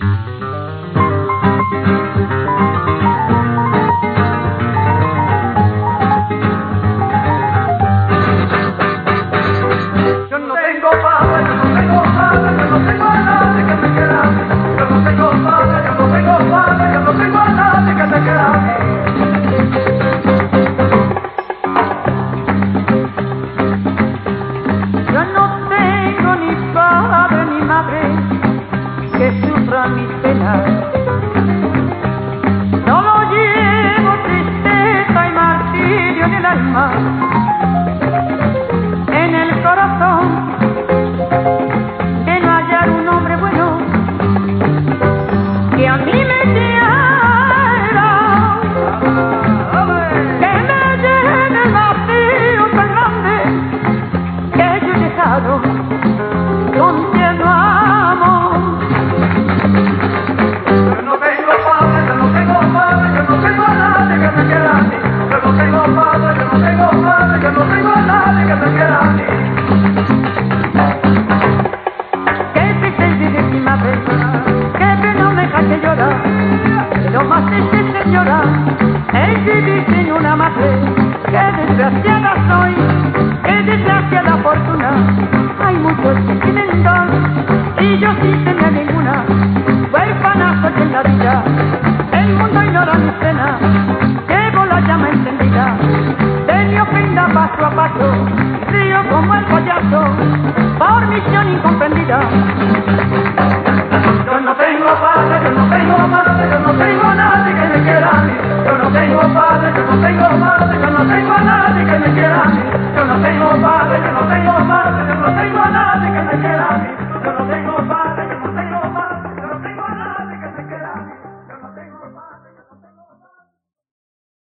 Mm-hmm. mis penas. Solo llevo tristeza y martirio en el alma, en el corazón, de no hallar un hombre bueno que a mí me quiera, que me llene el vacío tan grande que yo he dejado. qué pena me dejaste llorar, pero más triste señora, es vivir sin una madre, qué desgraciada soy, qué desgraciada fortuna, hay muchos que tienen dos, y yo sin tener ninguna, huérfana soy en la vida, el mundo ignora mi pena, llevo la llama encendida, de mi ofrenda paso a paso, río como el payaso, por misión incomprendida. yo no tengo a yo no tengo a nadie que me quiera,